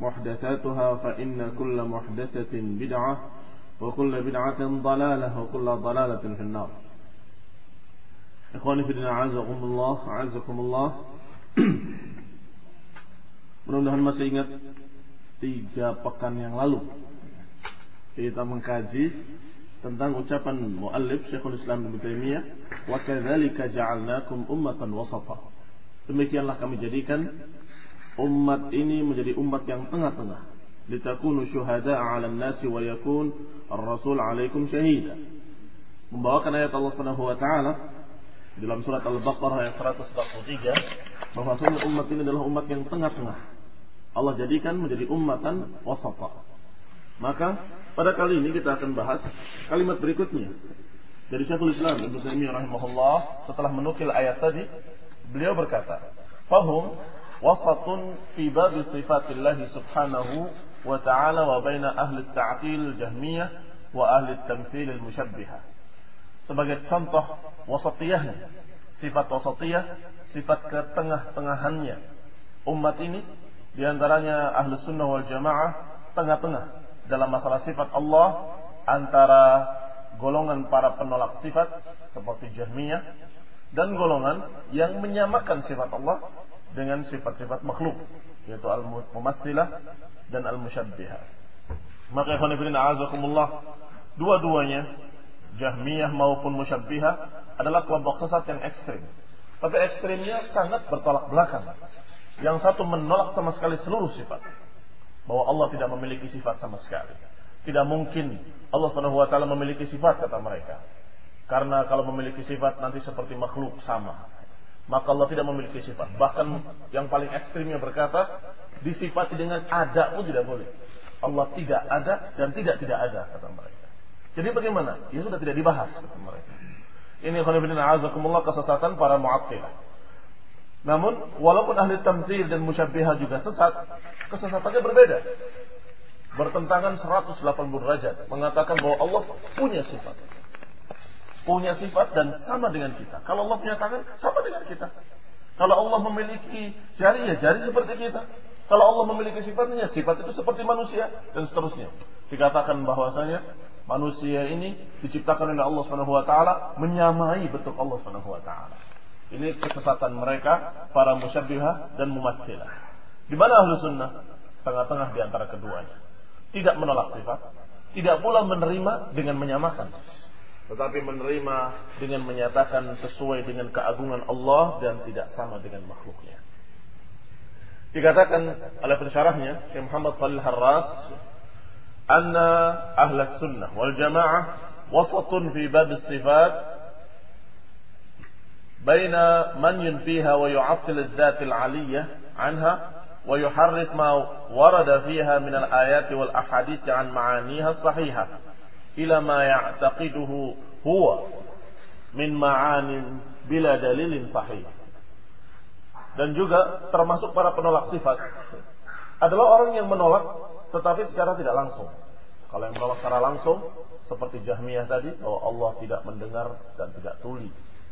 محدثاتها فإن كل محدثة بدعة وكل بدعة ضلالة وكل ضلالة في النار إخواني في الدين أعزكم الله أعزكم الله Mudah-mudahan masih ingat tiga pekan yang lalu kita mengkaji tentang ucapan muallif Syekhul Islam Ibnu Taimiyah wa kadzalika ja'alnakum ummatan wasata. Demikianlah kami jadikan umat ini menjadi umat yang tengah-tengah. Litakunu syuhada 'alan nasi wa yakun ar-rasul 'alaikum syahida. Membawakan ayat Allah Subhanahu wa taala dalam surat Al-Baqarah ayat 143 bahwa umat ini adalah umat yang tengah-tengah Allah jadikan menjadi ummatan wasata. Maka pada kali ini kita akan bahas kalimat berikutnya dari Syekhul Islam Ibnu Taimiyah rahimahullah setelah menukil ayat tadi beliau berkata, "Fahum wasatun fi bab sifatillah subhanahu wa ta'ala wa baina ahli at-ta'til jahmiyah wa ahli al-musyabbihah." Sebagai contoh wasatiyahnya, sifat wasatiyah, sifat ketengah-tengahannya umat ini di antaranya ahlu sunnah wal jamaah tengah-tengah dalam masalah sifat Allah antara golongan para penolak sifat seperti Jahmiyah dan golongan yang menyamakan sifat Allah dengan sifat-sifat makhluk yaitu al-mumatsilah dan al-musyabbihah. Maka ikhwan fillah azakumullah dua-duanya Jahmiyah maupun musyabbihah adalah kelompok sesat yang ekstrim. Tapi ekstrimnya sangat bertolak belakang yang satu menolak sama sekali seluruh sifat. Bahwa Allah tidak memiliki sifat sama sekali. Tidak mungkin Allah Subhanahu wa taala memiliki sifat kata mereka. Karena kalau memiliki sifat nanti seperti makhluk sama. Maka Allah tidak memiliki sifat. Bahkan yang paling ekstrimnya berkata, disifati dengan ada pun tidak boleh. Allah tidak ada dan tidak tidak ada kata mereka. Jadi bagaimana? Ya sudah tidak dibahas kata mereka. Ini khonibina azakumullah kesesatan para mu'attilah. Namun walaupun ahli tamthil dan musyabbihah juga sesat, kesesatannya berbeda. Bertentangan 180 derajat, mengatakan bahwa Allah punya sifat. Punya sifat dan sama dengan kita. Kalau Allah punya tangan, sama dengan kita. Kalau Allah memiliki jari, ya jari seperti kita. Kalau Allah memiliki sifatnya, sifat itu seperti manusia dan seterusnya. Dikatakan bahwasanya manusia ini diciptakan oleh Allah Subhanahu wa taala menyamai bentuk Allah Subhanahu wa taala. Ini kesesatan mereka para musyabbihah dan mumatsilah. Di mana ahlu sunnah? Tengah-tengah di antara keduanya. Tidak menolak sifat, tidak pula menerima dengan menyamakan Tetapi menerima dengan menyatakan sesuai dengan keagungan Allah dan tidak sama dengan makhluknya. Dikatakan oleh pensyarahnya Syekh Muhammad Khalil Harras, "Anna ahla sunnah wal jamaah wasatun fi bab sifat بين من ينفيها ويعطل الذات العلية عنها ويحرف ما ورد فيها من الآيات والأحاديث عن معانيها الصحيحة ila ma ya'taqiduhu huwa min ma'anin bila dalilin sahih. Dan juga termasuk para penolak sifat adalah orang yang menolak tetapi secara tidak langsung. Kalau yang menolak secara langsung seperti Jahmiyah tadi bahwa Allah tidak mendengar dan tidak tuli.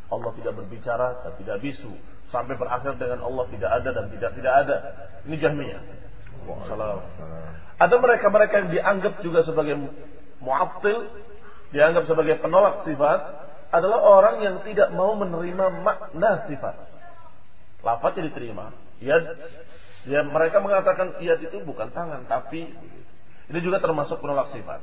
Allah tidak berbicara dan tidak bisu sampai berakhir dengan Allah tidak ada dan tidak tidak ada. Ini Jahmiyah. Ada mereka-mereka yang dianggap juga sebagai mu'attil, dianggap sebagai penolak sifat, adalah orang yang tidak mau menerima makna sifat. Lafaznya diterima. Ya, ya mereka mengatakan yad itu bukan tangan, tapi ini juga termasuk penolak sifat.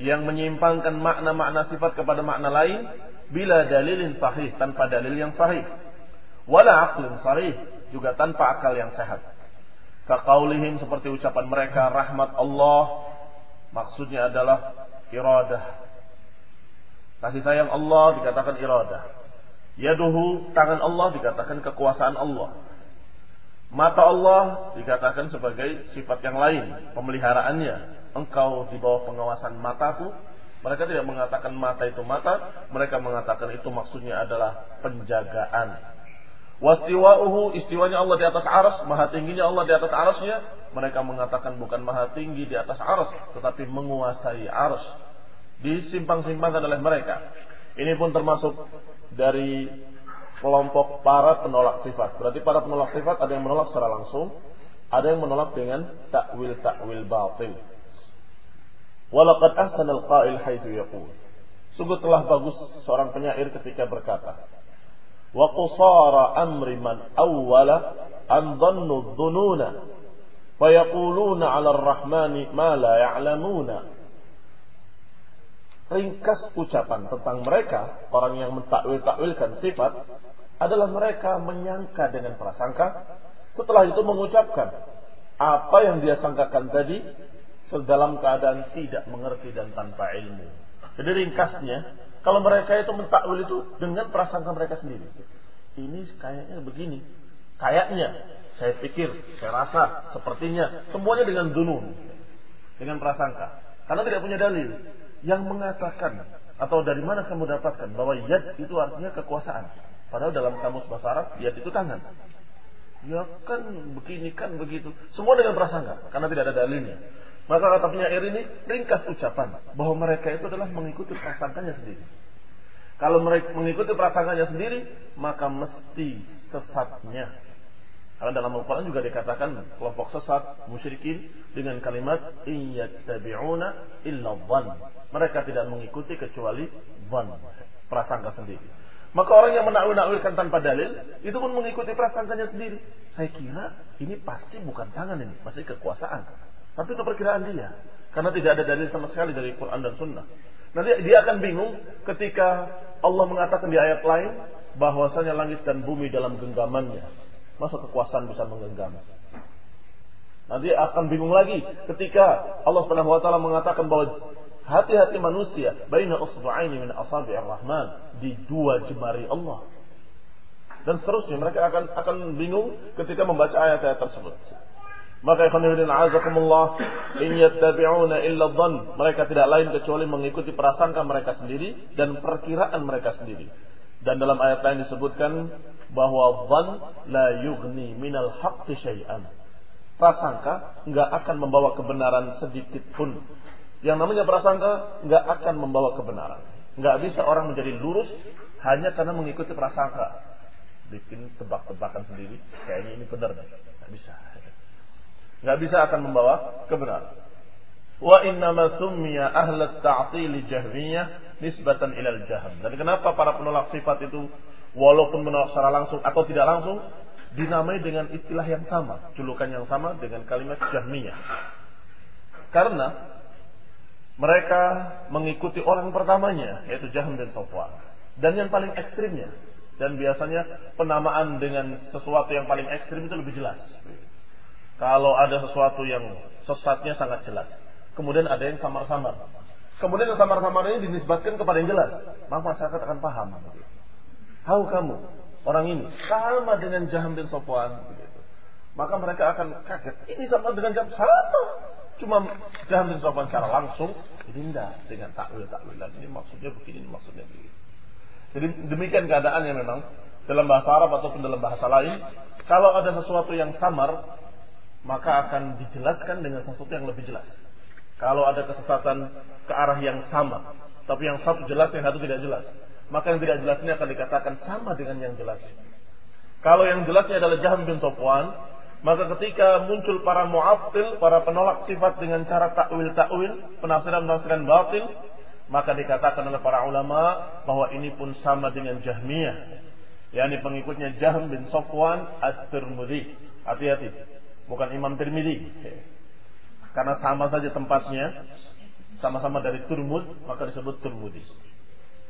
Yang menyimpangkan makna-makna sifat kepada makna lain bila dalilin sahih tanpa dalil yang sahih. Wala aqlin sahih juga tanpa akal yang sehat. Kaqaulihim seperti ucapan mereka rahmat Allah maksudnya adalah iradah. Kasih sayang Allah dikatakan iradah. Yaduhu tangan Allah dikatakan kekuasaan Allah. Mata Allah dikatakan sebagai sifat yang lain, pemeliharaannya. Engkau di bawah pengawasan mataku. Mereka tidak mengatakan mata itu mata, mereka mengatakan itu maksudnya adalah penjagaan. Wastiwa'uhu istiwanya Allah di atas aras, maha tingginya Allah di atas arasnya. Mereka mengatakan bukan maha tinggi di atas aras, tetapi menguasai aras. Disimpang-simpangkan oleh mereka. Ini pun termasuk dari kelompok para penolak sifat. Berarti para penolak sifat ada yang menolak secara langsung, ada yang menolak dengan takwil-takwil batil. Walaqad ahsana al-qail haitsu yaqul. Sungguh telah bagus seorang penyair ketika berkata, "Wa qusara amri man awwala an dhannu dhununa fa yaquluna 'ala ar-rahmani ma la ya'lamuna." Ringkas ucapan tentang mereka, orang yang mentakwil-takwilkan sifat, adalah mereka menyangka dengan prasangka, setelah itu mengucapkan apa yang dia sangkakan tadi dalam keadaan tidak mengerti dan tanpa ilmu. Jadi ringkasnya, kalau mereka itu mentakwil itu dengan prasangka mereka sendiri. Ini kayaknya begini. Kayaknya, saya pikir, saya rasa, sepertinya, semuanya dengan dunun. Dengan prasangka. Karena tidak punya dalil. Yang mengatakan, atau dari mana kamu dapatkan bahwa yad itu artinya kekuasaan. Padahal dalam kamus bahasa Arab, yad itu tangan. Ya kan begini kan begitu. Semua dengan prasangka karena tidak ada dalilnya. Maka kata penyair ini ringkas ucapan bahwa mereka itu adalah mengikuti prasangkanya sendiri. Kalau mereka mengikuti prasangkanya sendiri, maka mesti sesatnya. Karena dalam Al-Quran juga dikatakan kelompok sesat, musyrikin dengan kalimat iyattabi'una illa dhan. Mereka tidak mengikuti kecuali dhan, prasangka sendiri. Maka orang yang menakwil-nakwilkan tanpa dalil itu pun mengikuti prasangkanya sendiri. Saya kira ini pasti bukan tangan ini, pasti kekuasaan. Tapi itu perkiraan dia, karena tidak ada dalil sama sekali dari Quran dan Sunnah. Nanti dia akan bingung ketika Allah mengatakan di ayat lain bahwasanya langit dan bumi dalam genggamannya. Masa kekuasaan bisa menggenggam? Nanti akan bingung lagi ketika Allah Subhanahu wa mengatakan bahwa hati-hati manusia baina usba'aini min asabi'ir rahman di dua jemari Allah. Dan seterusnya mereka akan akan bingung ketika membaca ayat-ayat tersebut. Maka ikhwan fillah azakumullah in yattabi'una illa dhann. Mereka tidak lain kecuali mengikuti prasangka mereka sendiri dan perkiraan mereka sendiri. Dan dalam ayat lain disebutkan bahwa dhann la yughni minal haqqi syai'an. Prasangka enggak akan membawa kebenaran sedikit pun yang namanya prasangka nggak akan membawa kebenaran. Nggak bisa orang menjadi lurus hanya karena mengikuti prasangka. Bikin tebak-tebakan sendiri, kayaknya ini benar Nggak bisa. Nggak bisa akan membawa kebenaran. Wa innama summiya ahlat ta'til jahmiyah nisbatan ilal jahm. Dan kenapa para penolak sifat itu walaupun menolak secara langsung atau tidak langsung dinamai dengan istilah yang sama, julukan yang sama dengan kalimat jahmiyah. Karena mereka mengikuti orang pertamanya yaitu Jahm bin Safwan dan yang paling ekstrimnya dan biasanya penamaan dengan sesuatu yang paling ekstrim itu lebih jelas. Kalau ada sesuatu yang sesatnya sangat jelas. Kemudian ada yang samar-samar. Kemudian yang samar-samar ini dinisbatkan kepada yang jelas. Maka masyarakat akan paham. Tahu kamu orang ini sama dengan Jahm bin Safwan. Maka mereka akan kaget. Ini sama dengan Jahm sama cuma jangan bin secara langsung, ini tidak dengan takwil takwilan. Ini maksudnya begini, ini maksudnya begini. Jadi demikian keadaannya memang dalam bahasa Arab ataupun dalam bahasa lain. Kalau ada sesuatu yang samar, maka akan dijelaskan dengan sesuatu yang lebih jelas. Kalau ada kesesatan ke arah yang sama, Tapi yang satu jelas, yang satu tidak jelas. Maka yang tidak jelas ini akan dikatakan sama dengan yang jelas. Kalau yang jelasnya adalah Jaham bin Sofwan, maka ketika muncul para mu'attil, para penolak sifat dengan cara takwil-takwil, penafsiran-penafsiran batil, maka dikatakan oleh para ulama bahwa ini pun sama dengan Jahmiyah. yakni pengikutnya Jahm bin Sofwan At-Tirmidzi. Hati-hati, bukan Imam Tirmidzi. Karena sama saja tempatnya, sama-sama dari Turmud, maka disebut Turmudi.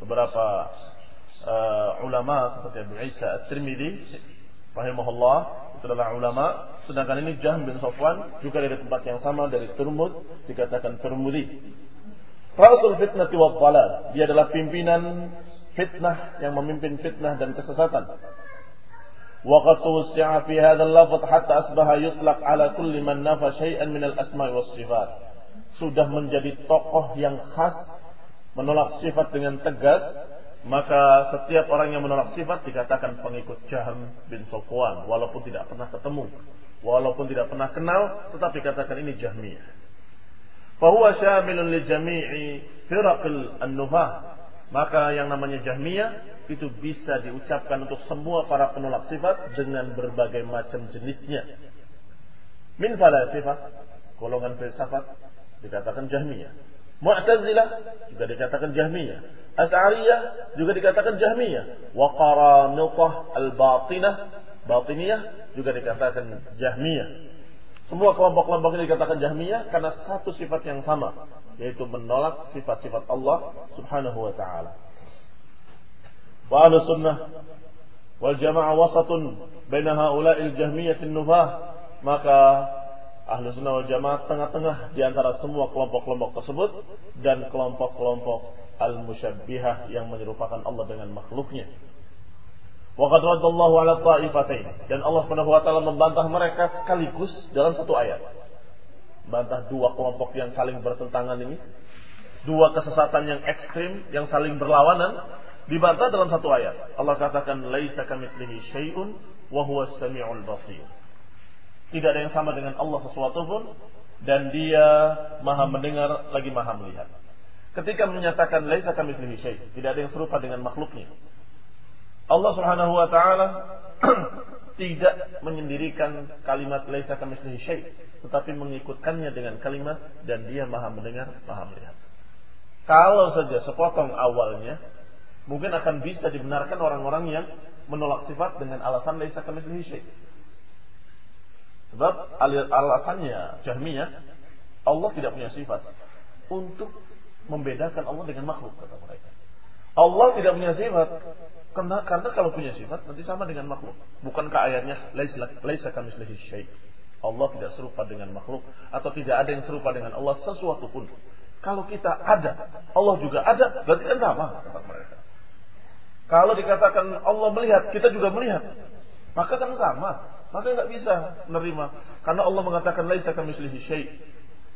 Beberapa uh, ulama seperti Abu Isa At-Tirmidzi rahimahullah itu adalah ulama sedangkan ini Jahm bin Safwan juga dari tempat yang sama dari Turmud dikatakan Turmudi Rasul fitnah wa dhalal dia adalah pimpinan fitnah yang memimpin fitnah dan kesesatan وقد توسع في هذا اللفظ حتى أصبح يطلق على كل من نفى شيئا من الأسماء والصفات sudah menjadi tokoh yang khas menolak sifat dengan tegas maka setiap orang yang menolak sifat dikatakan pengikut Jaham bin Sofwan walaupun tidak pernah ketemu walaupun tidak pernah kenal tetapi katakan ini Jahmiyah fahuwa syamilun li jami'i firaqil an-nufah maka yang namanya Jahmiyah itu bisa diucapkan untuk semua para penolak sifat dengan berbagai macam jenisnya min falasifah golongan filsafat dikatakan Jahmiyah Mu'tazilah juga dikatakan Jahmiyah. Asy'ariyah juga dikatakan Jahmiyah. Wa qaranitah al-batinah, batiniyah juga dikatakan Jahmiyah. Semua kelompok-kelompok ini dikatakan Jahmiyah karena satu sifat yang sama, yaitu menolak sifat-sifat Allah Subhanahu wa taala. Wa sunnah wal jamaah wasatun baina haula'il jahmiyah nufah maka Ahlu sunnah wal jamaah tengah-tengah di antara semua kelompok-kelompok tersebut dan kelompok-kelompok al-musyabbihah yang menyerupakan Allah dengan makhluknya. Waqad radallahu ala ta'ifatain dan Allah Subhanahu wa taala membantah mereka sekaligus dalam satu ayat. Bantah dua kelompok yang saling bertentangan ini, dua kesesatan yang ekstrim yang saling berlawanan dibantah dalam satu ayat. Allah katakan laisa kamitslihi syai'un wa huwas samiul basir. Tidak ada yang sama dengan Allah sesuatu pun dan dia maha mendengar lagi maha melihat. Ketika menyatakan laisa kami syai, tidak ada yang serupa dengan makhluknya. Allah Subhanahu wa taala tidak menyendirikan kalimat laisa kami syai, tetapi mengikutkannya dengan kalimat dan dia maha mendengar, maha melihat. Kalau saja sepotong awalnya mungkin akan bisa dibenarkan orang-orang yang menolak sifat dengan alasan laisa kami syai. Sebab alasannya Jahmiyah Allah tidak punya sifat untuk membedakan Allah dengan makhluk kata mereka. Allah tidak punya sifat karena karena kalau punya sifat nanti sama dengan makhluk. Bukankah ayatnya laisa kamitslihi syai. Allah tidak serupa dengan makhluk atau tidak ada yang serupa dengan Allah sesuatu pun. Kalau kita ada, Allah juga ada, berarti kan sama kata mereka. Kalau dikatakan Allah melihat, kita juga melihat, maka kan sama. Maka nggak bisa menerima. Karena Allah mengatakan laisa kamitslihi syai.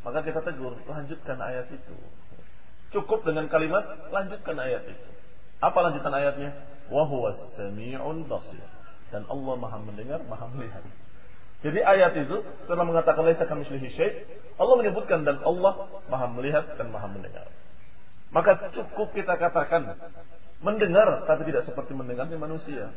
Maka kita tegur, lanjutkan ayat itu. Cukup dengan kalimat lanjutkan ayat itu. Apa lanjutan ayatnya? Wa huwas samiul basir. Dan Allah Maha mendengar, Maha melihat. Jadi ayat itu setelah mengatakan laisa kamitslihi syai, Allah menyebutkan dan Allah Maha melihat dan Maha mendengar. Maka cukup kita katakan mendengar tapi tidak seperti mendengarnya manusia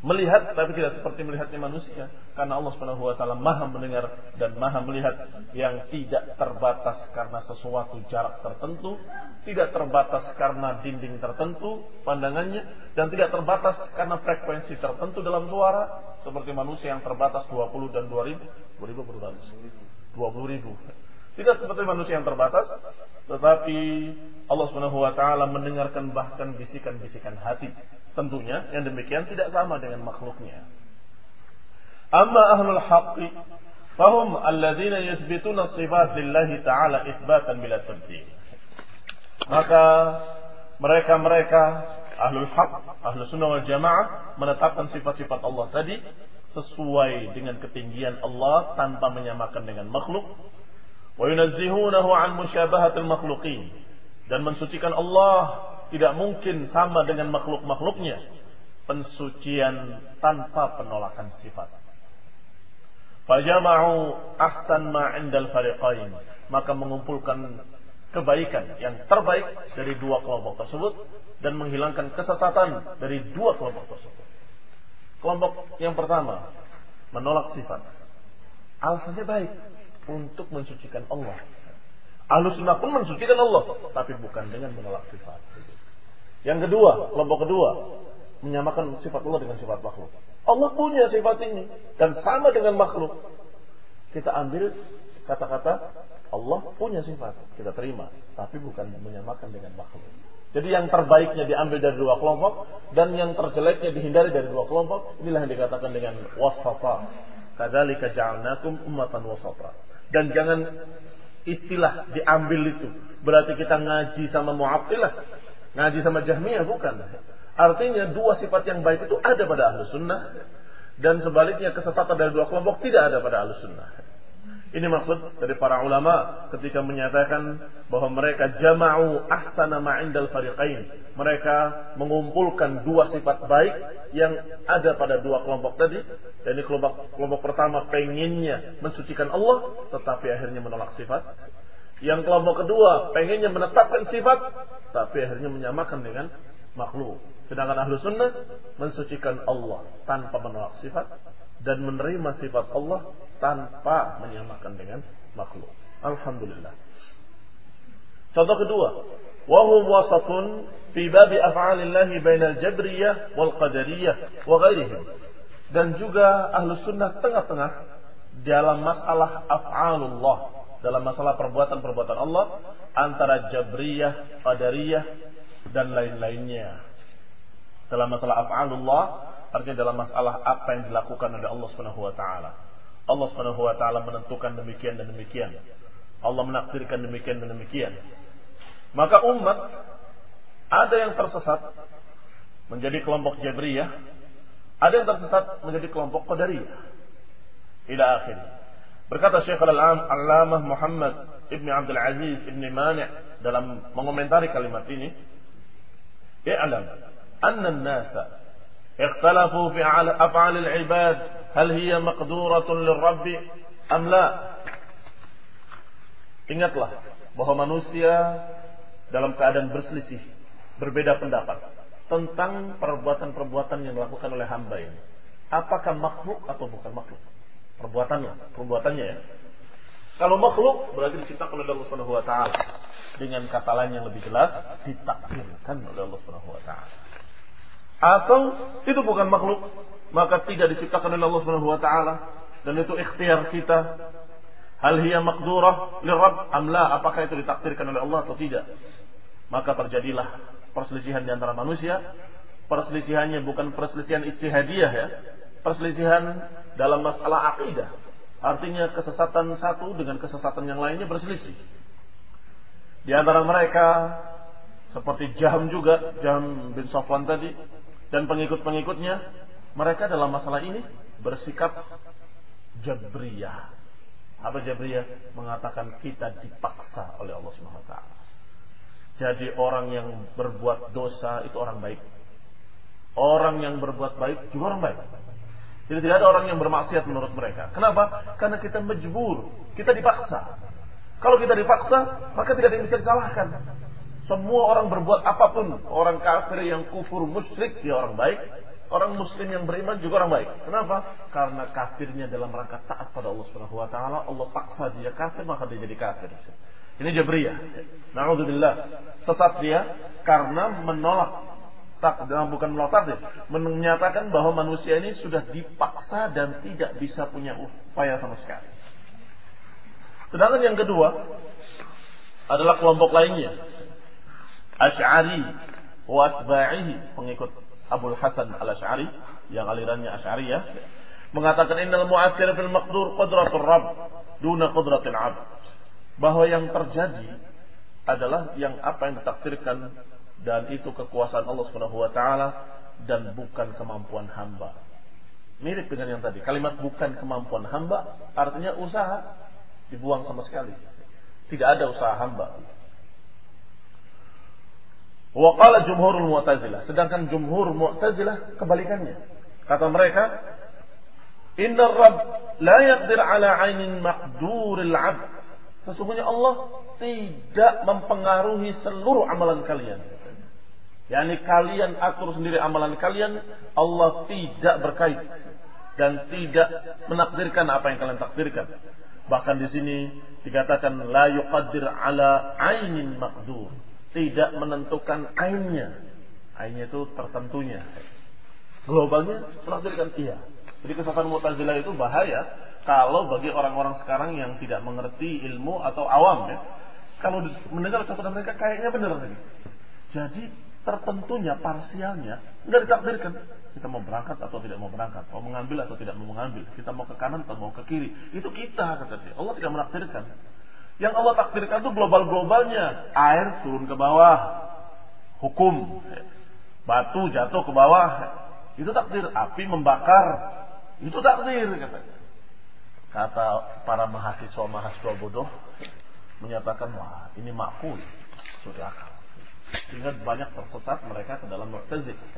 melihat tapi tidak seperti melihatnya manusia karena Allah Subhanahu wa taala Maha mendengar dan Maha melihat yang tidak terbatas karena sesuatu jarak tertentu, tidak terbatas karena dinding tertentu pandangannya dan tidak terbatas karena frekuensi tertentu dalam suara seperti manusia yang terbatas 20 dan 2000, 2000 berapa? 20 ribu. Tidak seperti manusia yang terbatas, tetapi Allah Subhanahu wa taala mendengarkan bahkan bisikan-bisikan hati Tentunya yang demikian tidak sama dengan makhluknya. Amma ahlul haqqi fahum alladzina yusbituna sifat lillahi ta'ala isbatan bila tabdil. Maka mereka-mereka ahlul haq, ahlus sunnah wal jamaah menetapkan sifat-sifat Allah tadi sesuai dengan ketinggian Allah tanpa menyamakan dengan makhluk. Yunazzihunahu an musyabahatil makhluqin dan mensucikan Allah tidak mungkin sama dengan makhluk-makhluknya. Pensucian tanpa penolakan sifat. Fajama'u ahsan ma indal fariqain. Maka mengumpulkan kebaikan yang terbaik dari dua kelompok tersebut dan menghilangkan kesesatan dari dua kelompok tersebut. Kelompok yang pertama menolak sifat. Alasannya baik untuk mensucikan Allah. Ahlus sunnah pun mensucikan Allah, tapi bukan dengan menolak sifat. Yang kedua, kelompok kedua, menyamakan sifat Allah dengan sifat makhluk. Allah punya sifat ini dan sama dengan makhluk. Kita ambil kata-kata Allah punya sifat, kita terima, tapi bukan menyamakan dengan makhluk. Jadi yang terbaiknya diambil dari dua kelompok dan yang terjeleknya dihindari dari dua kelompok. Inilah yang dikatakan dengan wasata. Kadzalika ja'alnakum ummatan wasata. Dan jangan istilah diambil itu. Berarti kita ngaji sama Mu'attilah, ngaji sama Jahmiyah bukan. Artinya dua sifat yang baik itu ada pada Ahlus Sunnah dan sebaliknya kesesatan dari dua kelompok tidak ada pada Ahlus Sunnah. Ini maksud dari para ulama ketika menyatakan bahwa mereka jama'u ahsana ma'indal fariqain. Mereka mengumpulkan dua sifat baik yang ada pada dua kelompok tadi. Dan ini kelompok, kelompok pertama pengennya mensucikan Allah, tetapi akhirnya menolak sifat. Yang kelompok kedua pengennya menetapkan sifat, tapi akhirnya menyamakan dengan makhluk. Sedangkan ahlu sunnah mensucikan Allah tanpa menolak sifat dan menerima sifat Allah tanpa menyamakan dengan makhluk. Alhamdulillah. Contoh kedua, wahum wasatun fi babi af'alillahi bainal jabriyah wal qadariyah wa ghairihim. Dan juga ahlu sunnah tengah-tengah dalam masalah af'alullah, dalam masalah perbuatan-perbuatan Allah antara jabriyah, qadariyah dan lain-lainnya. Dalam masalah af'alullah artinya dalam masalah apa yang dilakukan oleh Allah Subhanahu wa taala. Allah Subhanahu wa taala menentukan demikian dan demikian. Allah menakdirkan demikian dan demikian. Maka umat ada yang tersesat menjadi kelompok Jabriyah, ada yang tersesat menjadi kelompok Qadariyah. Ila akhir. Berkata Syekh Al-Allamah Muhammad Ibn Abdul Aziz Ibn Mani' dalam mengomentari kalimat ini, "I'lam anna an-nasa ikhtalafu fi af'al al-ibad hal hiya maqduratun lirabbi am la? Ingatlah bahwa manusia dalam keadaan berselisih, berbeda pendapat tentang perbuatan-perbuatan yang dilakukan oleh hamba ini. Apakah makhluk atau bukan makhluk? Perbuatannya, perbuatannya ya. Kalau makhluk berarti diciptakan oleh Allah Subhanahu wa taala. Dengan kata lain yang lebih jelas, ditakdirkan oleh Allah Subhanahu wa taala. Atau itu bukan makhluk, maka tidak diciptakan oleh Allah Subhanahu wa taala dan itu ikhtiar kita. Hal hiya maqdurah lirabb am la? Apakah itu ditakdirkan oleh Allah atau tidak? Maka terjadilah perselisihan di antara manusia. Perselisihannya bukan perselisihan ijtihadiyah ya. Perselisihan dalam masalah akidah. Artinya kesesatan satu dengan kesesatan yang lainnya berselisih. Di antara mereka seperti Jaham juga, Jaham bin Safwan tadi dan pengikut-pengikutnya mereka dalam masalah ini bersikap jabriyah. Apa jabriyah? Mengatakan kita dipaksa oleh Allah Subhanahu wa taala. Jadi orang yang berbuat dosa itu orang baik. Orang yang berbuat baik juga orang baik. Jadi tidak ada orang yang bermaksiat menurut mereka. Kenapa? Karena kita mejbur, kita dipaksa. Kalau kita dipaksa, maka tidak ada yang bisa disalahkan. Semua orang berbuat apa pun, orang kafir yang kufur musyrik dia orang baik, Orang muslim yang beriman juga orang baik. Kenapa? Karena kafirnya dalam rangka taat pada Allah Subhanahu wa taala, Allah paksa dia kafir maka dia jadi kafir. Ini Jabriyah. Nauzubillah. Sesat dia karena menolak tak bukan menolak takdir, menyatakan bahwa manusia ini sudah dipaksa dan tidak bisa punya upaya sama sekali. Sedangkan yang kedua adalah kelompok lainnya. Asy'ari wa atba'ihi, pengikut Abu Hasan Al-Asy'ari yang alirannya Asy'ariyah mengatakan innal mu'athir fil maqdur qudratur rabb duna qudratil 'abd. Bahwa yang terjadi adalah yang apa yang ditakdirkan dan itu kekuasaan Allah Subhanahu wa taala dan bukan kemampuan hamba. Mirip dengan yang tadi. Kalimat bukan kemampuan hamba artinya usaha dibuang sama sekali. Tidak ada usaha hamba. Wa qala jumhurul mu'tazilah. Sedangkan jumhur mu'tazilah kebalikannya. Kata mereka, Inna Rabb la yaqdir ala ainin maqduril abd. Sesungguhnya Allah tidak mempengaruhi seluruh amalan kalian. Yani kalian atur sendiri amalan kalian, Allah tidak berkait dan tidak menakdirkan apa yang kalian takdirkan. Bahkan di sini dikatakan la yuqaddir ala ainin maqdur. Tidak menentukan ainnya. Ainnya itu tertentunya. Globalnya menakdirkan iya. Jadi kesalahan Mu'tazilah itu bahaya kalau bagi orang-orang sekarang yang tidak mengerti ilmu atau awam ya. Kalau mendengar catatan mereka kayaknya benar tadi. Jadi tertentunya parsialnya nggak ditakdirkan. Kita mau berangkat atau tidak mau berangkat, mau mengambil atau tidak mau mengambil, kita mau ke kanan atau mau ke kiri. Itu kita kata dia. Allah tidak menakdirkan. Yang Allah takdirkan itu global-globalnya. Air turun ke bawah, hukum. Batu jatuh ke bawah, itu takdir. Api membakar, itu takdir katanya. Kata para mahasiswa-mahasiswa bodoh menyatakan wah ini makul sudah akal. Sehingga banyak tersesat mereka ke dalam Mu'tazilah.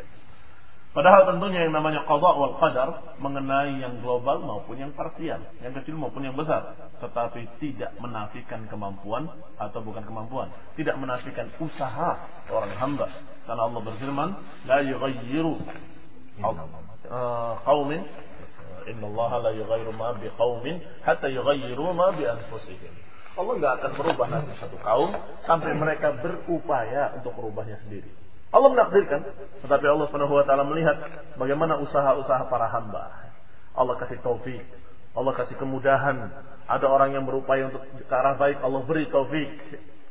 Padahal tentunya yang namanya qada wal qadar mengenai yang global maupun yang parsial, yang kecil maupun yang besar, tetapi tidak menafikan kemampuan atau bukan kemampuan, tidak menafikan usaha seorang hamba. Karena Allah berfirman, la yughayyiru qaumin Inna Allah la yughayyiru ma bi qaumin hatta yughayyiru ma bi anfusihim. Allah nggak akan merubah nasib satu kaum sampai mereka berupaya untuk merubahnya sendiri. Allah menakdirkan, tetapi Allah Subhanahu wa taala melihat bagaimana usaha-usaha para hamba. Allah kasih taufik, Allah kasih kemudahan. Ada orang yang berupaya untuk ke arah baik, Allah beri taufik.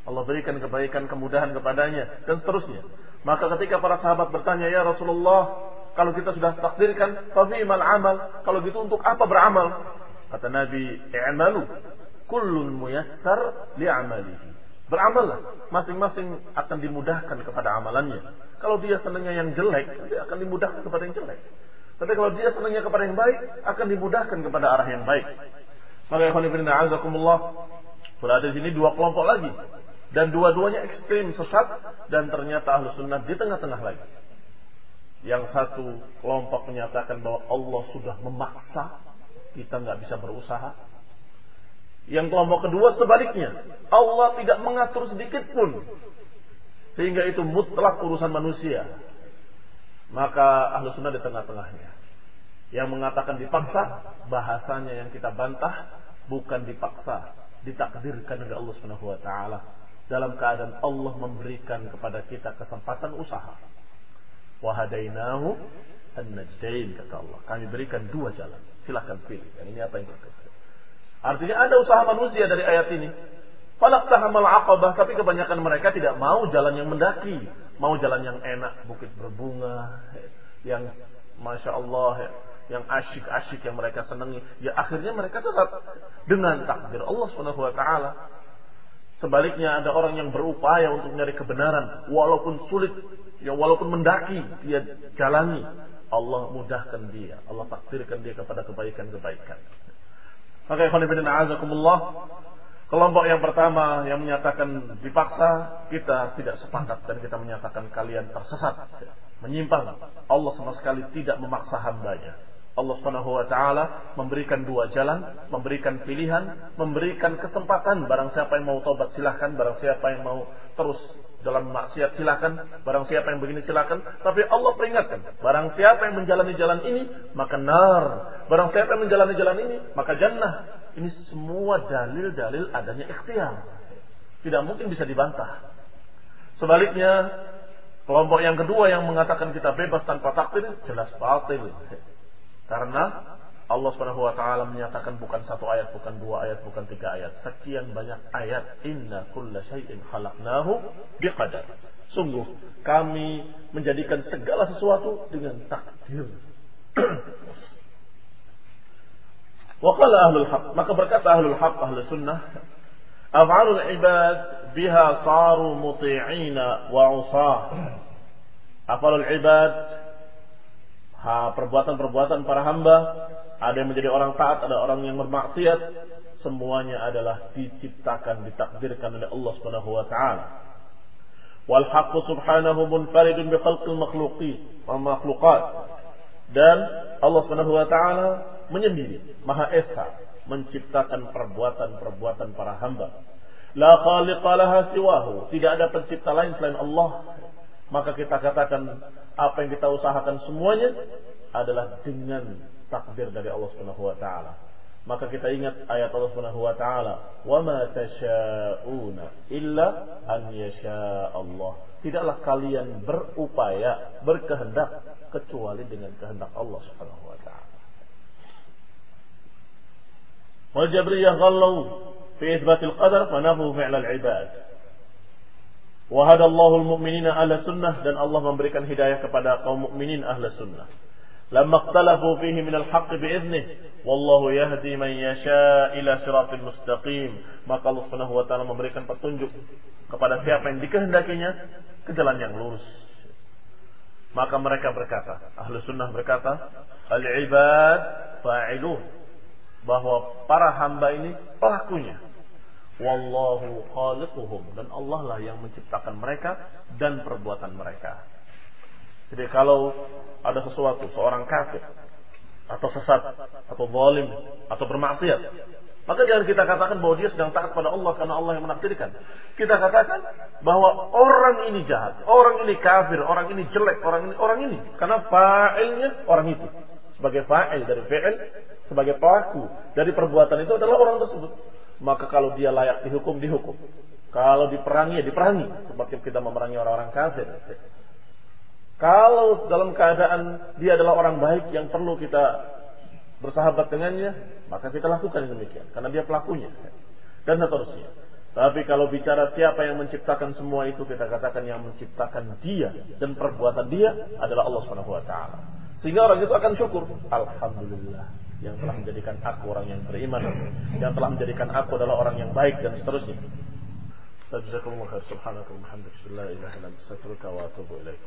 Allah berikan kebaikan, kemudahan kepadanya dan seterusnya. Maka ketika para sahabat bertanya, "Ya Rasulullah, kalau kita sudah takdirkan, fafimal amal. Kalau gitu untuk apa beramal? Kata Nabi, i'malu. Kullun muyassar li'amalihi. Beramallah. Masing-masing akan dimudahkan kepada amalannya. Kalau dia senangnya yang jelek, dia akan dimudahkan kepada yang jelek. Tapi kalau dia senangnya kepada yang baik, akan dimudahkan kepada arah yang baik. Maka ikhwan ibn a'azakumullah, berada di sini dua kelompok lagi. Dan dua-duanya ekstrim sesat dan ternyata ahlu sunnah di tengah-tengah lagi. Yang satu kelompok menyatakan bahwa Allah sudah memaksa kita nggak bisa berusaha. Yang kelompok kedua sebaliknya, Allah tidak mengatur sedikit pun sehingga itu mutlak urusan manusia. Maka ahlu sunnah di tengah-tengahnya. Yang mengatakan dipaksa, bahasanya yang kita bantah bukan dipaksa, ditakdirkan oleh Allah Subhanahu wa taala. Dalam keadaan Allah memberikan kepada kita kesempatan usaha. Wahadainahu an-najdain kata Allah. Kami berikan dua jalan. Silahkan pilih. Yang ini apa yang kita Artinya ada usaha manusia dari ayat ini. Falaqtahamal aqabah. Tapi kebanyakan mereka tidak mau jalan yang mendaki. Mau jalan yang enak. Bukit berbunga. Yang Masya Allah. Yang asyik-asyik yang mereka senangi. Ya akhirnya mereka sesat. Dengan takdir Allah SWT. Sebaliknya ada orang yang berupaya untuk mencari kebenaran. Walaupun sulit yang walaupun mendaki dia jalani Allah mudahkan dia Allah takdirkan dia kepada kebaikan-kebaikan maka ikhwan a'azakumullah kelompok yang pertama yang menyatakan dipaksa kita tidak sepakat dan kita menyatakan kalian tersesat. Menyimpang. Allah sama sekali tidak memaksa hambanya. Allah Subhanahu wa taala memberikan dua jalan, memberikan pilihan, memberikan kesempatan. Barang siapa yang mau tobat silahkan, barang siapa yang mau terus dalam maksiat silakan, barang siapa yang begini silakan, tapi Allah peringatkan, barang siapa yang menjalani jalan ini maka nar, barang siapa yang menjalani jalan ini maka jannah. Ini semua dalil-dalil adanya ikhtiar. Tidak mungkin bisa dibantah. Sebaliknya, kelompok yang kedua yang mengatakan kita bebas tanpa takdir jelas batil. Karena Allah Subhanahu wa taala menyatakan bukan satu ayat, bukan dua ayat, bukan tiga ayat. Sekian banyak ayat. Inna kulla syai'in khalaqnahu biqadar. Sungguh kami menjadikan segala sesuatu dengan takdir. Waqala ahlul haq. Maka berkata ahlul haq, ahlul sunnah. Af'alul ibad biha saru muti'ina wa usah. Af'alul ibad. Perbuatan-perbuatan para hamba ada yang menjadi orang taat, ada orang yang bermaksiat. Semuanya adalah diciptakan, ditakdirkan oleh Allah Subhanahu wa taala. Wal haqqu subhanahu munfaridun bi khalqil makhluqin wa makhluqat. Dan Allah Subhanahu wa taala menyendiri, Maha Esa menciptakan perbuatan-perbuatan para hamba. La khaliqa laha siwahu. Tidak ada pencipta lain selain Allah. Maka kita katakan apa yang kita usahakan semuanya adalah dengan takdir dari Allah Subhanahu wa taala. Maka kita ingat ayat Allah Subhanahu wa taala, "Wa ma tasyauna illa an yasha Allah." Tidaklah kalian berupaya, berkehendak kecuali dengan kehendak Allah Subhanahu wa taala. Wal Jabriyah ghallu fi itsbatil qadar fa nafu fi'l al-ibad. Wa hada Allahul mu'minina ahla sunnah dan Allah memberikan hidayah kepada kaum mukminin ahla sunnah. لما اختلفوا فيه من الحق بإذنه والله يهدي من يشاء إلى صراط مستقيم maka Allah Subhanahu wa taala memberikan petunjuk kepada siapa yang dikehendakinya ke jalan yang lurus maka mereka berkata ahlu sunnah berkata al ibad fa'ilun bahwa para hamba ini pelakunya wallahu khaliquhum dan Allah lah yang menciptakan mereka dan perbuatan mereka jadi kalau ada sesuatu, seorang kafir, atau sesat, atau zalim, atau bermaksiat, maka jangan kita katakan bahwa dia sedang taat pada Allah karena Allah yang menakdirkan. Kita katakan bahwa orang ini jahat, orang ini kafir, orang ini jelek, orang ini orang ini karena fa'ilnya orang itu. Sebagai fa'il dari fi'il, sebagai pelaku dari perbuatan itu adalah orang tersebut. Maka kalau dia layak dihukum, dihukum. Kalau diperangi, ya diperangi. Seperti kita memerangi orang-orang kafir. Kalau dalam keadaan dia adalah orang baik yang perlu kita bersahabat dengannya, maka kita lakukan demikian karena dia pelakunya dan seterusnya. Tapi kalau bicara siapa yang menciptakan semua itu, kita katakan yang menciptakan dia dan perbuatan dia adalah Allah Subhanahu wa taala. Sehingga orang itu akan syukur, alhamdulillah yang telah menjadikan aku orang yang beriman, yang telah menjadikan aku adalah orang yang baik dan seterusnya. Jazakumullah khair. Subhanakallah. Alhamdulillah. La ilaha illa anta astaghfiruka wa atubu ilaik.